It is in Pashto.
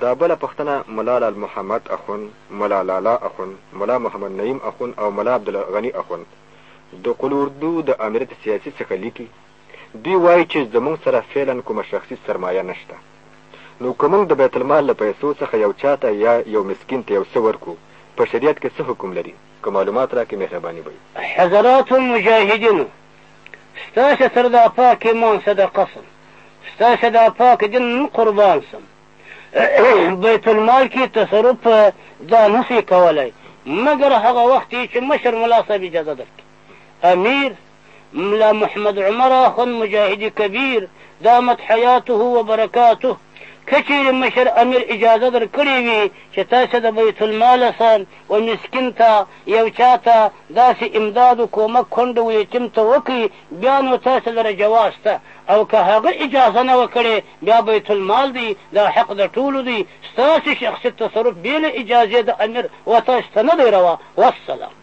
دا بله پښتنه ملا لال محمد اخوند، ملا لالا اخوند، ملا محمد نعیم اخوند او ملا عبدالغني اخوند د قول اردو د آمریت سیاسي څخه لیکي. دوی وايي چې زموږ سره فعلا کومه شخصي سرمایه نشته نو که موږ د بیت المال له پیسو څخه یو چا ته یا یو مسکین ته یو څه ورکړو په شریعت کې څه حکم لري که معلومات راکړي مهرباني به وي. حضراتو مجاهدینو! ستاسې تر دا پاک ایمان صدقه سم ستاسې دا پاک دین نن قربان سم بیت المال کې تصرف دا نسی کولای مګر هغه وخت چې مشر ملا صاحب اجازه درکړي امیر ملا محمد عمر اخوند مجاهد کبیر دامت حیاته و برکاته کچیر مشر امیر اجازه درکړي وي چې تاسو د بیت المال سره او مسکین ته یو چا ته داسې امداد و کومک کونډه و یتیم ته وکړئ بیا نو تاسې لره جواز شته او که هغه اجازه نه وه کړې بیا بیت المال دی دا حق د ټولو دی ستاسې شخصي تصرف بې له اجازې د امیر و تاسې ته نه دی روا والسلام.